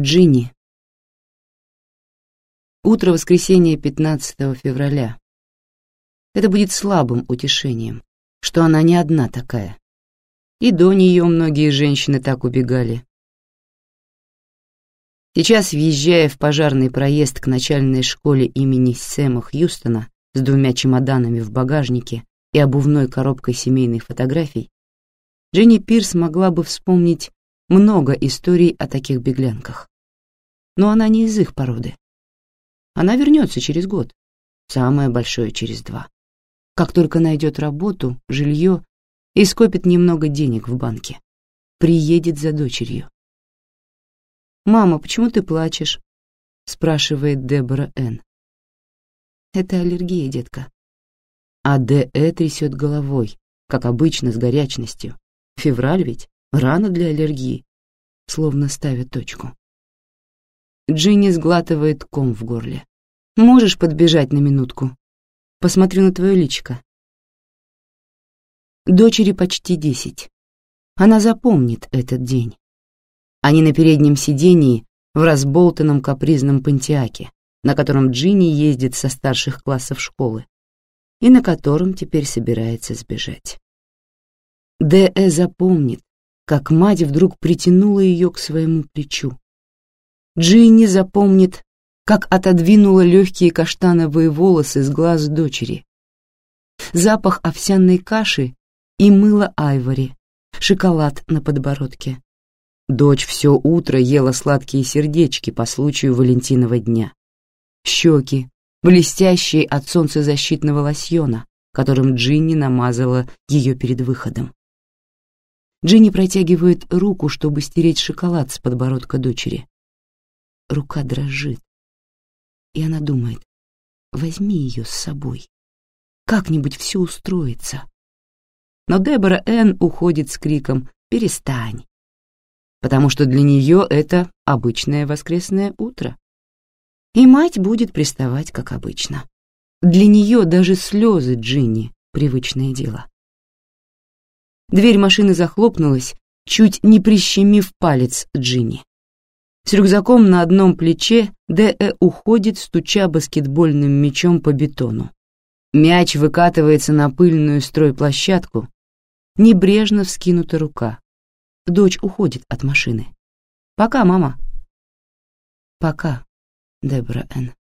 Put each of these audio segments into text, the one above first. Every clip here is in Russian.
Джинни. Утро воскресенья 15 февраля. Это будет слабым утешением, что она не одна такая. И до нее многие женщины так убегали. Сейчас, въезжая в пожарный проезд к начальной школе имени Сэма Хьюстона с двумя чемоданами в багажнике и обувной коробкой семейных фотографий, Дженни Пирс могла бы вспомнить много историй о таких беглянках. Но она не из их породы. Она вернется через год, самое большое через два. Как только найдет работу, жилье и скопит немного денег в банке. Приедет за дочерью. «Мама, почему ты плачешь?» — спрашивает Дебора Н. «Это аллергия, детка». А Д.Э. трясет головой, как обычно, с горячностью. Февраль ведь, рано для аллергии, словно ставит точку. Джинни сглатывает ком в горле. «Можешь подбежать на минутку? Посмотрю на твое личико». Дочери почти десять. Она запомнит этот день. Они на переднем сидении в разболтанном капризном пантиаке, на котором Джинни ездит со старших классов школы и на котором теперь собирается сбежать. Д.Э. запомнит, как мать вдруг притянула ее к своему плечу. Джинни запомнит, как отодвинула легкие каштановые волосы с глаз дочери. Запах овсяной каши и мыло айвори, шоколад на подбородке. Дочь все утро ела сладкие сердечки по случаю Валентинова дня. Щеки, блестящие от солнцезащитного лосьона, которым Джинни намазала ее перед выходом. Джинни протягивает руку, чтобы стереть шоколад с подбородка дочери. Рука дрожит, и она думает, возьми ее с собой. Как-нибудь все устроится. Но Дебора Энн уходит с криком «Перестань!», потому что для нее это обычное воскресное утро. И мать будет приставать, как обычно. Для нее даже слезы Джинни — привычное дело. Дверь машины захлопнулась, чуть не прищемив палец Джинни. С рюкзаком на одном плече Д.Э. уходит, стуча баскетбольным мячом по бетону. Мяч выкатывается на пыльную стройплощадку, небрежно вскинута рука. Дочь уходит от машины. «Пока, мама». «Пока, Дебра Н».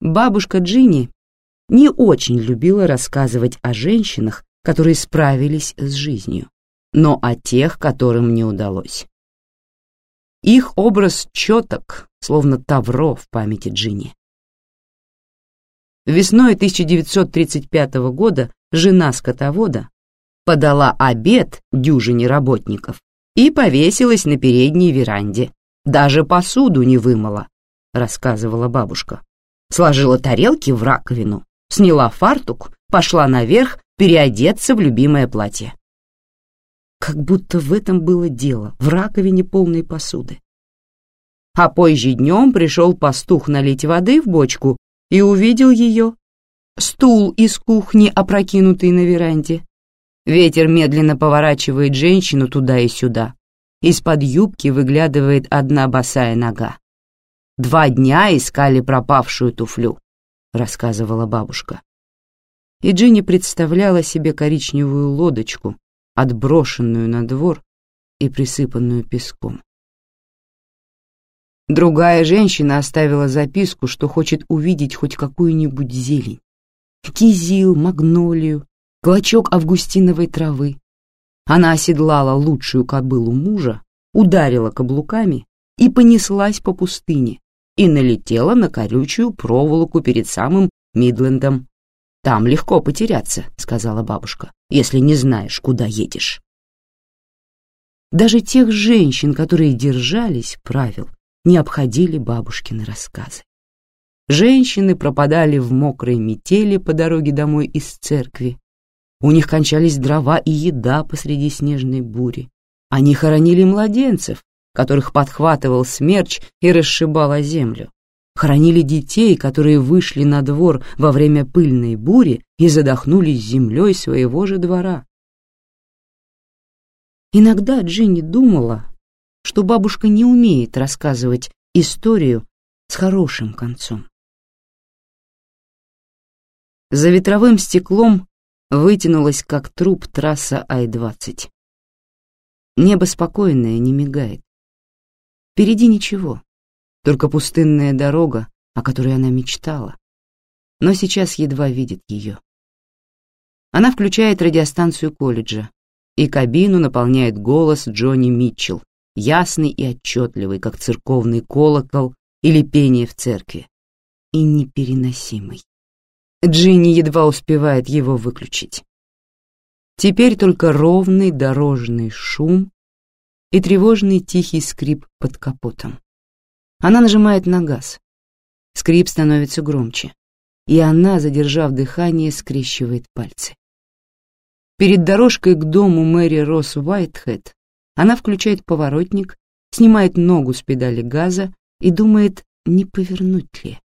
Бабушка Джинни не очень любила рассказывать о женщинах, которые справились с жизнью, но о тех, которым не удалось. Их образ четок, словно тавро в памяти Джинни. Весной 1935 года жена скотовода подала обед дюжине работников и повесилась на передней веранде. Даже посуду не вымыла, рассказывала бабушка. Сложила тарелки в раковину сняла фартук, пошла наверх переодеться в любимое платье. Как будто в этом было дело, в раковине полной посуды. А позже днем пришел пастух налить воды в бочку и увидел ее. Стул из кухни, опрокинутый на веранде. Ветер медленно поворачивает женщину туда и сюда. Из-под юбки выглядывает одна босая нога. Два дня искали пропавшую туфлю. — рассказывала бабушка. И Джинни представляла себе коричневую лодочку, отброшенную на двор и присыпанную песком. Другая женщина оставила записку, что хочет увидеть хоть какую-нибудь зелень. Кизил, магнолию, клочок августиновой травы. Она оседлала лучшую кобылу мужа, ударила каблуками и понеслась по пустыне, и налетела на колючую проволоку перед самым Мидлендом. «Там легко потеряться», — сказала бабушка, «если не знаешь, куда едешь». Даже тех женщин, которые держались правил, не обходили бабушкины рассказы. Женщины пропадали в мокрой метели по дороге домой из церкви. У них кончались дрова и еда посреди снежной бури. Они хоронили младенцев, которых подхватывал смерч и расшибал о землю. Хоронили детей, которые вышли на двор во время пыльной бури и задохнулись землей своего же двора. Иногда Джинни думала, что бабушка не умеет рассказывать историю с хорошим концом. За ветровым стеклом вытянулась, как труп, трасса Ай-20. Небо спокойное, не мигает. Впереди ничего, только пустынная дорога, о которой она мечтала, но сейчас едва видит ее. Она включает радиостанцию колледжа, и кабину наполняет голос Джонни Митчелл, ясный и отчетливый, как церковный колокол или пение в церкви, и непереносимый. Джинни едва успевает его выключить. Теперь только ровный дорожный шум и тревожный тихий скрип под капотом. Она нажимает на газ. Скрип становится громче, и она, задержав дыхание, скрещивает пальцы. Перед дорожкой к дому Мэри Росс Уайтхед она включает поворотник, снимает ногу с педали газа и думает, не повернуть ли.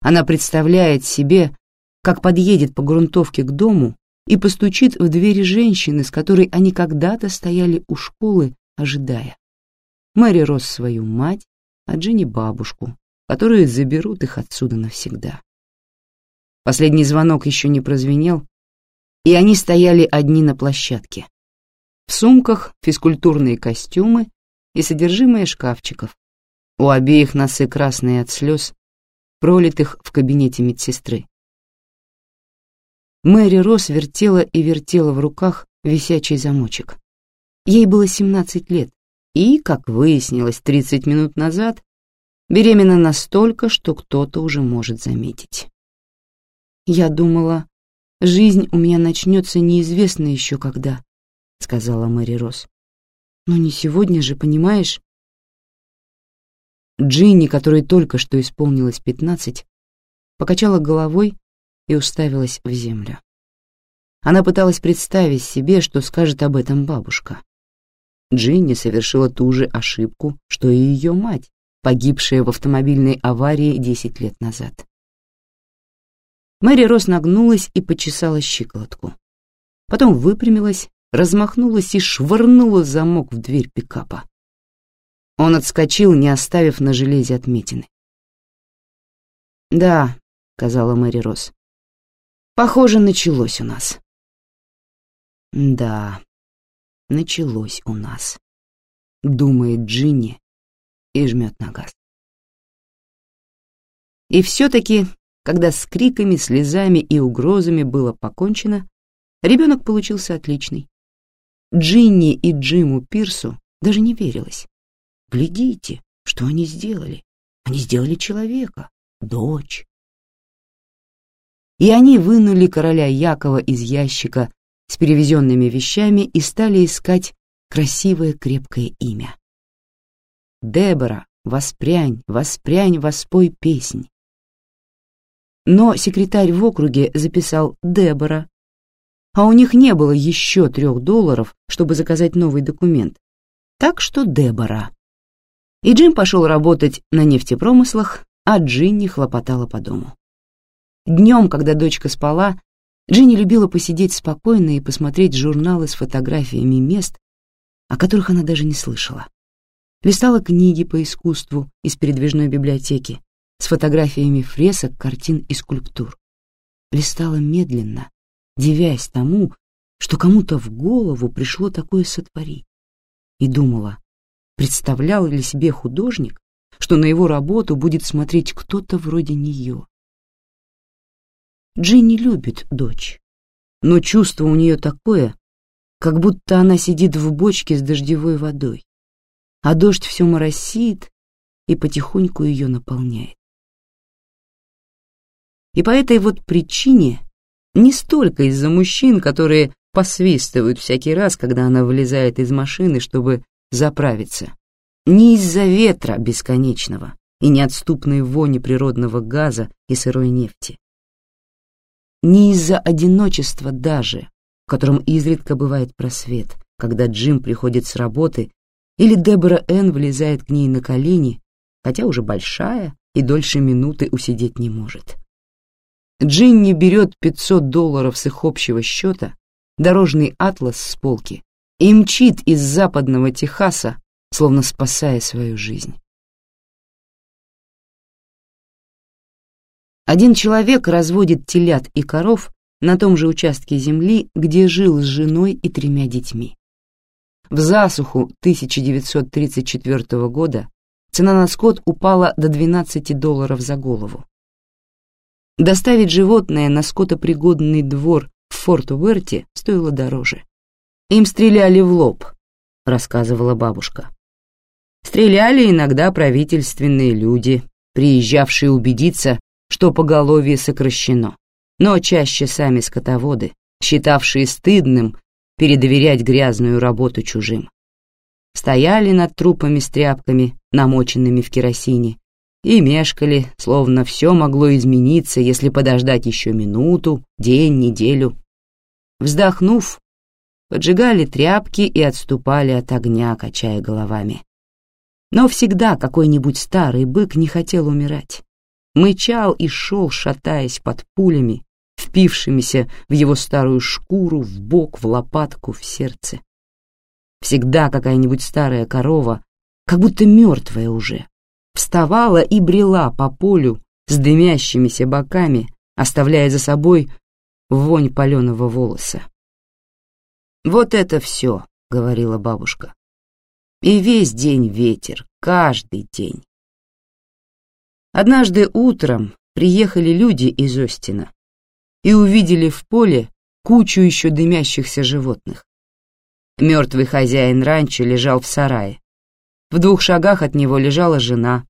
Она представляет себе, как подъедет по грунтовке к дому и постучит в двери женщины, с которой они когда-то стояли у школы, ожидая. Мэри Росс свою мать, а Джинни бабушку, которые заберут их отсюда навсегда. Последний звонок еще не прозвенел, и они стояли одни на площадке. В сумках физкультурные костюмы и содержимое шкафчиков. У обеих носы красные от слез, пролитых в кабинете медсестры. Мэри Росс вертела и вертела в руках висячий замочек. Ей было 17 лет, и, как выяснилось 30 минут назад, беременна настолько, что кто-то уже может заметить. «Я думала, жизнь у меня начнется неизвестно еще когда», — сказала Мэри Росс. «Но не сегодня же, понимаешь?» Джинни, которой только что исполнилось пятнадцать, покачала головой и уставилась в землю. Она пыталась представить себе, что скажет об этом бабушка. Джинни совершила ту же ошибку, что и ее мать, погибшая в автомобильной аварии десять лет назад. Мэри Рос нагнулась и почесала щиколотку. Потом выпрямилась, размахнулась и швырнула замок в дверь пикапа. Он отскочил, не оставив на железе отметины. «Да», — сказала Мэри Рос, — «похоже, началось у нас». «Да, началось у нас», — думает Джинни и жмет на газ. И все-таки, когда с криками, слезами и угрозами было покончено, ребенок получился отличный. Джинни и Джиму Пирсу даже не верилось. Глядите, что они сделали. Они сделали человека, дочь. И они вынули короля Якова из ящика с перевезенными вещами и стали искать красивое крепкое имя. Дебора, воспрянь, воспрянь, воспой песнь. Но секретарь в округе записал Дебора, а у них не было еще трех долларов, чтобы заказать новый документ. Так что Дебора. И Джим пошел работать на нефтепромыслах, а Джинни хлопотала по дому. Днем, когда дочка спала, Джинни любила посидеть спокойно и посмотреть журналы с фотографиями мест, о которых она даже не слышала. Листала книги по искусству из передвижной библиотеки с фотографиями фресок, картин и скульптур. Листала медленно, дивясь тому, что кому-то в голову пришло такое сотворить. И думала, Представлял ли себе художник, что на его работу будет смотреть кто-то вроде нее? Джинни любит дочь, но чувство у нее такое, как будто она сидит в бочке с дождевой водой, а дождь все моросит и потихоньку ее наполняет. И по этой вот причине, не столько из-за мужчин, которые посвистывают всякий раз, когда она вылезает из машины, чтобы заправиться. Не из-за ветра бесконечного и неотступной вони природного газа и сырой нефти. Не из-за одиночества даже, в котором изредка бывает просвет, когда Джим приходит с работы или Дебора Энн влезает к ней на колени, хотя уже большая и дольше минуты усидеть не может. Джинни берет 500 долларов с их общего счета, дорожный атлас с полки и мчит из западного Техаса словно спасая свою жизнь. Один человек разводит телят и коров на том же участке земли, где жил с женой и тремя детьми. В засуху 1934 года цена на скот упала до 12 долларов за голову. Доставить животное на скотопригодный двор в Форт-Уэрте стоило дороже. Им стреляли в лоб, рассказывала бабушка. Стреляли иногда правительственные люди, приезжавшие убедиться, что поголовье сокращено, но чаще сами скотоводы, считавшие стыдным передоверять грязную работу чужим. Стояли над трупами с тряпками, намоченными в керосине, и мешкали, словно все могло измениться, если подождать еще минуту, день, неделю. Вздохнув, поджигали тряпки и отступали от огня, качая головами. Но всегда какой-нибудь старый бык не хотел умирать. Мычал и шел, шатаясь под пулями, впившимися в его старую шкуру, в бок, в лопатку, в сердце. Всегда какая-нибудь старая корова, как будто мертвая уже, вставала и брела по полю с дымящимися боками, оставляя за собой вонь паленого волоса. «Вот это все», — говорила бабушка. «И весь день ветер, каждый день». Однажды утром приехали люди из Остина и увидели в поле кучу еще дымящихся животных. Мертвый хозяин ранчо лежал в сарае. В двух шагах от него лежала жена,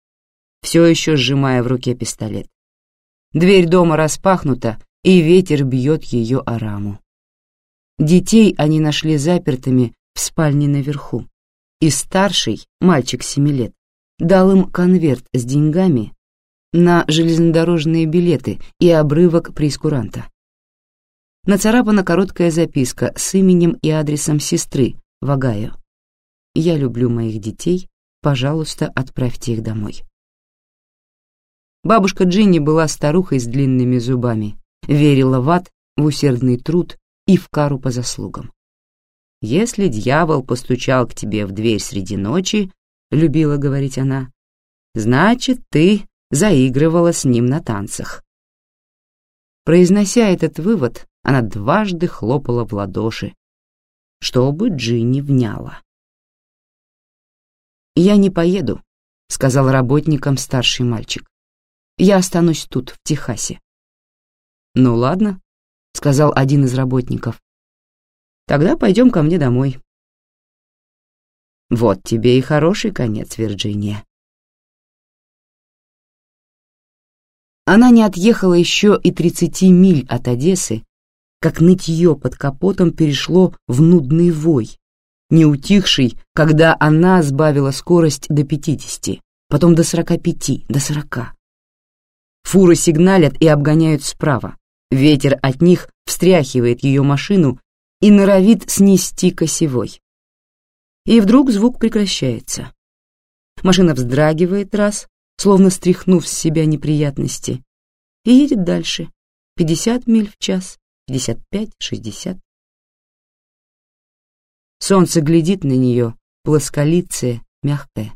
все еще сжимая в руке пистолет. Дверь дома распахнута, и ветер бьет ее о раму. Детей они нашли запертыми в спальне наверху, и старший, мальчик семи лет, дал им конверт с деньгами на железнодорожные билеты и обрывок прескуранта. Нацарапана короткая записка с именем и адресом сестры в Огайо. «Я люблю моих детей, пожалуйста, отправьте их домой». Бабушка Джинни была старухой с длинными зубами, верила в ад, в усердный труд и в кару по заслугам. «Если дьявол постучал к тебе в дверь среди ночи», — любила говорить она, — «значит, ты заигрывала с ним на танцах». Произнося этот вывод, она дважды хлопала в ладоши, чтобы Джинни вняла. «Я не поеду», — сказал работникам старший мальчик. «Я останусь тут, в Техасе». «Ну ладно», — сказал один из работников. «Тогда пойдем ко мне домой». «Вот тебе и хороший конец, Вирджиния», Она не отъехала еще и 30 миль от Одессы, как нытье под капотом перешло в нудный вой, не утихший, когда она сбавила скорость до 50, потом до 45, до 40. Фуры сигналят и обгоняют справа. Ветер от них встряхивает ее машину и норовит снести косевой. И вдруг звук прекращается. Машина вздрагивает раз, словно стряхнув с себя неприятности, и едет дальше, 50 миль в час, 55, 60. Солнце глядит на нее, плосколицее, мягкое.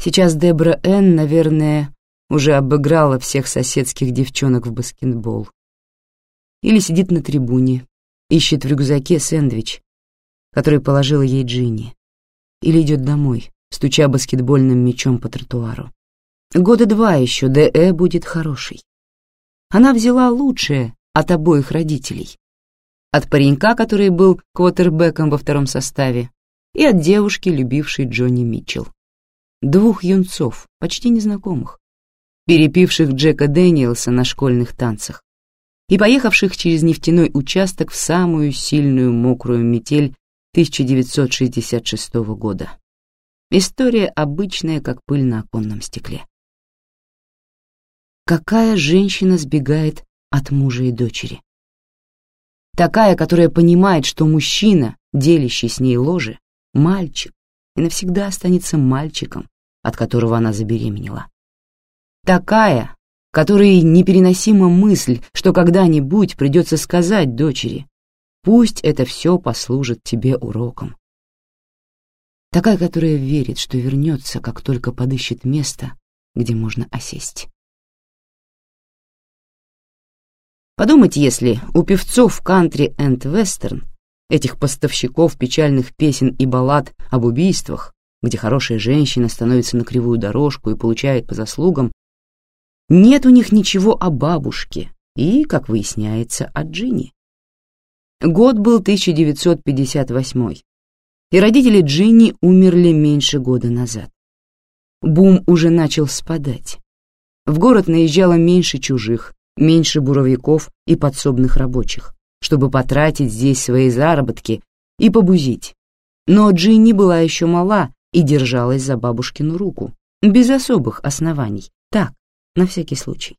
Сейчас Дебра Энн, наверное, уже обыграла всех соседских девчонок в баскетбол. Или сидит на трибуне, ищет в рюкзаке сэндвич, который положила ей Джинни. Или идет домой, стуча баскетбольным мячом по тротуару. Года два еще Д.Э. будет хороший. Она взяла лучшее от обоих родителей. От паренька, который был квотербеком во втором составе, и от девушки, любившей Джонни Митчелл. Двух юнцов, почти незнакомых, перепивших Джека Дэниелса на школьных танцах и поехавших через нефтяной участок в самую сильную мокрую метель 1966 года. История обычная, как пыль на оконном стекле. Какая женщина сбегает от мужа и дочери? Такая, которая понимает, что мужчина, делящий с ней ложе, мальчик, и навсегда останется мальчиком, от которого она забеременела. Такая, которой непереносима мысль, что когда-нибудь придется сказать дочери, пусть это все послужит тебе уроком. Такая, которая верит, что вернется, как только подыщет место, где можно осесть. Подумать, если у певцов кантри энд вестерн, этих поставщиков печальных песен и баллад об убийствах, где хорошая женщина становится на кривую дорожку и получает по заслугам, нет у них ничего о бабушке и, как выясняется, о Джинни. Год был 1958, и родители Джинни умерли меньше года назад. Бум уже начал спадать. В город наезжало меньше чужих, меньше буровиков и подсобных рабочих, чтобы потратить здесь свои заработки и побузить. Но Джинни была еще мала и держалась за бабушкину руку, без особых оснований, так, на всякий случай.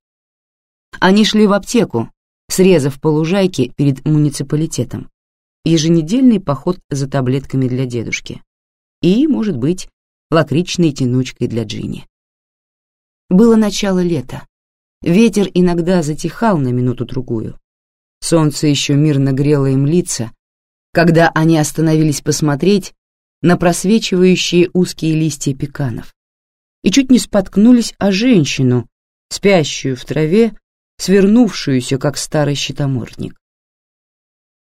Они шли в аптеку, срезав по лужайке перед муниципалитетом, еженедельный поход за таблетками для дедушки и, может быть, лакричной тянучкой для Джинни. Было начало лета. Ветер иногда затихал на минуту-другую. Солнце еще мирно грело им лица, когда они остановились посмотреть на просвечивающие узкие листья пеканов и чуть не споткнулись о женщину, спящую в траве, свернувшуюся, как старый щитомордник.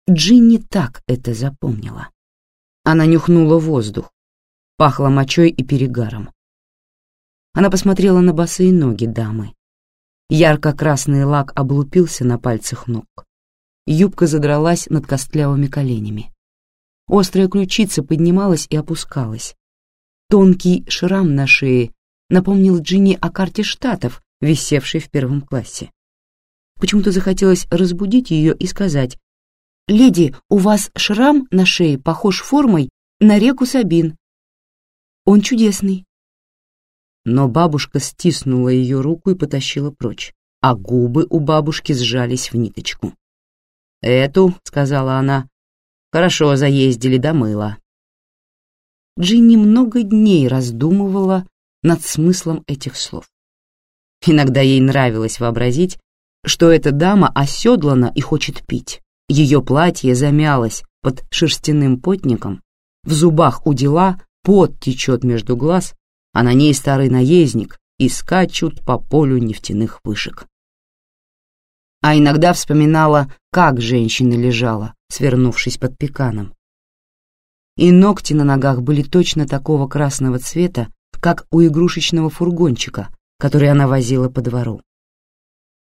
Джинни так это запомнила. Она нюхнула воздух, пахло мочой и перегаром. Она посмотрела на босые ноги дамы. Ярко-красный лак облупился на пальцах ног. Юбка задралась над костлявыми коленями. Острая ключица поднималась и опускалась. Тонкий шрам на шее напомнил Джинни о карте штатов, висевшей в первом классе. Почему-то захотелось разбудить ее и сказать, «Леди, у вас шрам на шее похож формой на реку Сабин. Он чудесный». Но бабушка стиснула ее руку и потащила прочь, а губы у бабушки сжались в ниточку. «Эту», — сказала она, — «хорошо заездили до мыла». Джинни много дней раздумывала над смыслом этих слов. Иногда ей нравилось вообразить, что эта дама оседлана и хочет пить. Ее платье замялось под шерстяным потником, в зубах у дела пот течет между глаз, а на ней старый наездник и скачут по полю нефтяных вышек. А иногда вспоминала, как женщина лежала, свернувшись под пеканом. И ногти на ногах были точно такого красного цвета, как у игрушечного фургончика, который она возила по двору.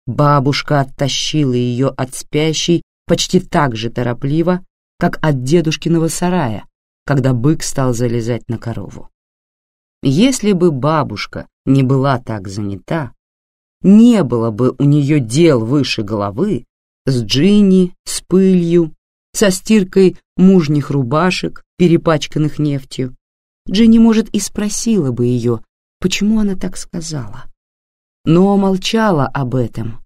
Бабушка оттащила ее от спящей почти так же торопливо, как от дедушкиного сарая, когда бык стал залезать на корову. Если бы бабушка не была так занята, не было бы у нее дел выше головы с Джинни, с пылью, со стиркой мужних рубашек, перепачканных нефтью. Джинни, может, и спросила бы ее, почему она так сказала. Но молчала об этом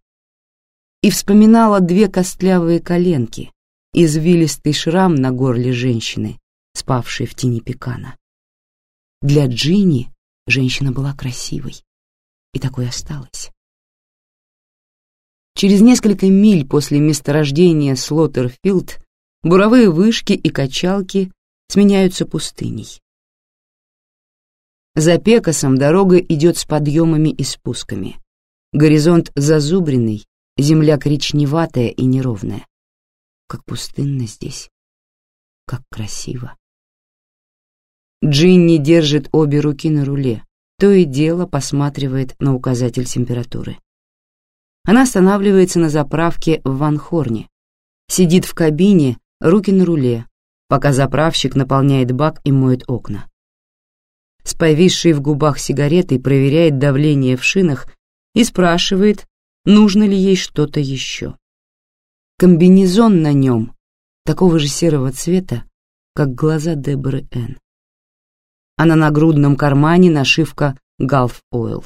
и вспоминала две костлявые коленки, извилистый шрам на горле женщины, спавшей в тени пекана. Для Джинни женщина была красивой, и такой осталась. Через несколько миль после месторождения Слоттерфилд буровые вышки и качалки сменяются пустыней. За Пекасом дорога идет с подъемами и спусками. Горизонт зазубренный, Земля коричневатая и неровная. Как пустынно здесь. Как красиво. Джинни держит обе руки на руле, то и дело посматривает на указатель температуры. Она останавливается на заправке в Ванхорне, сидит в кабине, руки на руле, пока заправщик наполняет бак и моет окна. С повисшей в губах сигаретой проверяет давление в шинах и спрашивает, нужно ли ей что-то еще. Комбинезон на нем такого же серого цвета, как глаза Деборы Н. А на нагрудном кармане нашивка «Галф Ойл».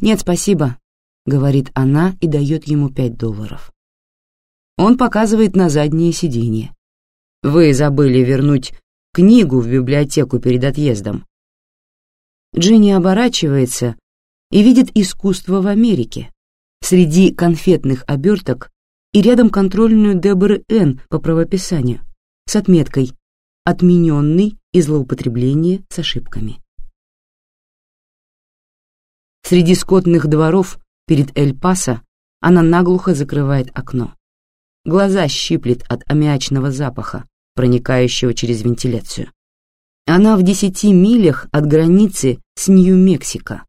«Нет, спасибо», — говорит она и дает ему пять долларов. Он показывает на заднее сиденье. «Вы забыли вернуть книгу в библиотеку перед отъездом». Джинни оборачивается и видит искусство в Америке, среди конфетных оберток и рядом контрольную Деборы Н по правописанию с отметкой «Отмененный и злоупотребление с ошибками. Среди скотных дворов перед Эль-Пасо она наглухо закрывает окно. Глаза щиплет от аммиачного запаха, проникающего через вентиляцию. Она в десяти милях от границы с Нью-Мексико.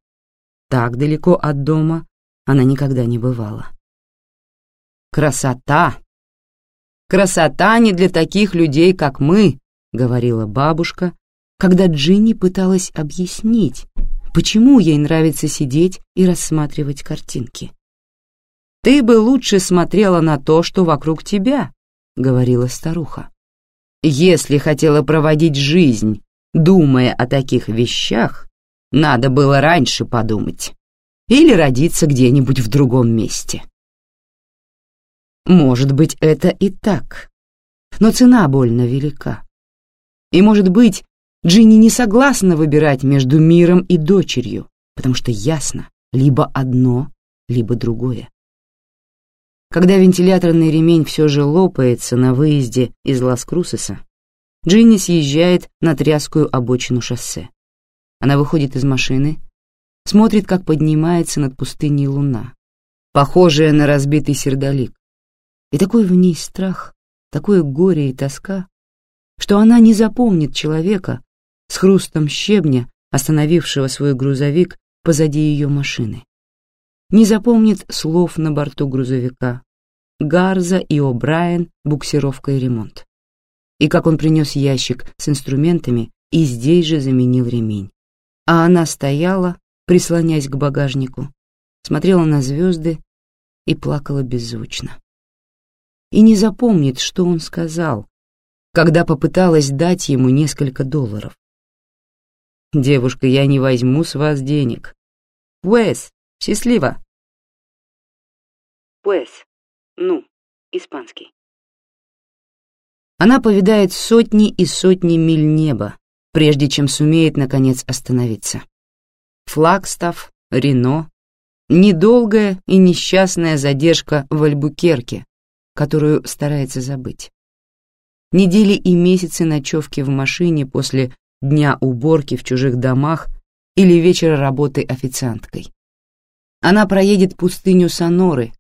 Так далеко от дома она никогда не бывала. «Красота! Красота не для таких людей, как мы», — говорила бабушка, когда Джинни пыталась объяснить, почему ей нравится сидеть и рассматривать картинки. «Ты бы лучше смотрела на то, что вокруг тебя», — говорила старуха. «Если хотела проводить жизнь, думая о таких вещах, надо было раньше подумать или родиться где-нибудь в другом месте». Может быть, это и так, но цена больно велика. И, может быть, Джинни не согласна выбирать между миром и дочерью, потому что ясно, либо одно, либо другое. Когда вентиляторный ремень все же лопается на выезде из Лас-Крусеса, Джинни съезжает на тряскую обочину шоссе. Она выходит из машины, смотрит, как поднимается над пустыней луна, похожая на разбитый сердолик, и такой в ней страх, такое горе и тоска, что она не запомнит человека с хрустом щебня, остановившего свой грузовик позади ее машины. Не запомнит слов на борту грузовика, Гарза и О'Брайен, буксировка и ремонт. И как он принес ящик с инструментами и здесь же заменил ремень. А она стояла, прислонясь к багажнику, смотрела на звезды и плакала беззвучно и не запомнит, что он сказал, когда попыталась дать ему несколько долларов. «Девушка, я не возьму с вас денег. Уэс, счастливо!» Уэс, ну, испанский. Она повидает сотни и сотни миль неба, прежде чем сумеет, наконец, остановиться. Флагстав, Рено, недолгая и несчастная задержка в Альбукерке, которую старается забыть. Недели и месяцы ночевки в машине после дня уборки в чужих домах или вечера работы официанткой. Она проедет пустыню Соноры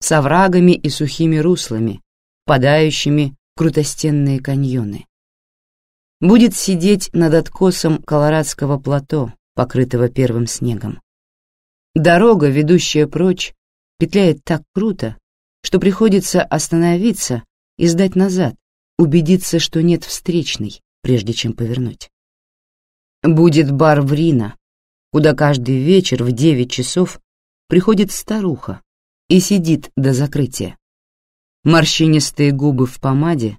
с оврагами и сухими руслами, падающими в крутостенные каньоны. Будет сидеть над откосом Колорадского плато, покрытого первым снегом. Дорога, ведущая прочь, петляет так круто, что приходится остановиться и сдать назад, убедиться, что нет встречной, прежде чем повернуть. Будет бар в Рино, куда каждый вечер в девять часов приходит старуха и сидит до закрытия. Морщинистые губы в помаде,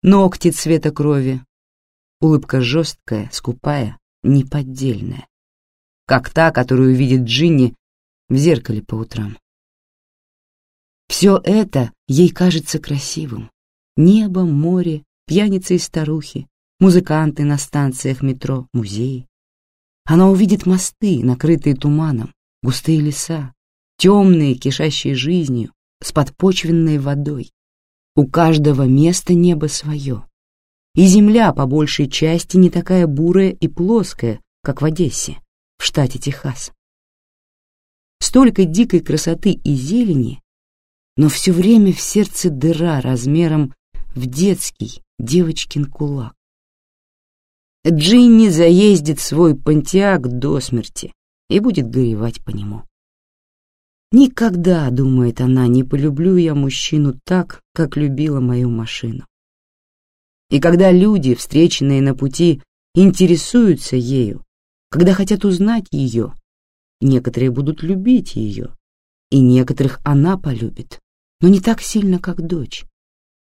ногти цвета крови, улыбка жесткая, скупая, неподдельная, как та, которую видит Джинни в зеркале по утрам. Все это ей кажется красивым. Небо, море, пьяницы и старухи, музыканты на станциях метро, музеи. Она увидит мосты, накрытые туманом, густые леса, темные, кишащие жизнью, с подпочвенной водой. У каждого места небо свое. И земля по большей части не такая бурая и плоская, как в Одессе, в штате Техас. Столько дикой красоты и зелени но все время в сердце дыра размером в детский девочкин кулак. Джинни заездит свой понтиак до смерти и будет горевать по нему. Никогда, думает она, не полюблю я мужчину так, как любила мою машину. И когда люди, встреченные на пути, интересуются ею, когда хотят узнать ее, некоторые будут любить ее, и некоторых она полюбит но не так сильно, как дочь,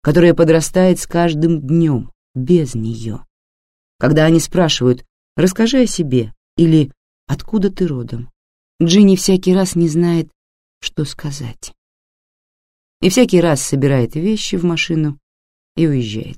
которая подрастает с каждым днем без нее. Когда они спрашивают «расскажи о себе» или «откуда ты родом», Джинни всякий раз не знает, что сказать. И всякий раз собирает вещи в машину и уезжает.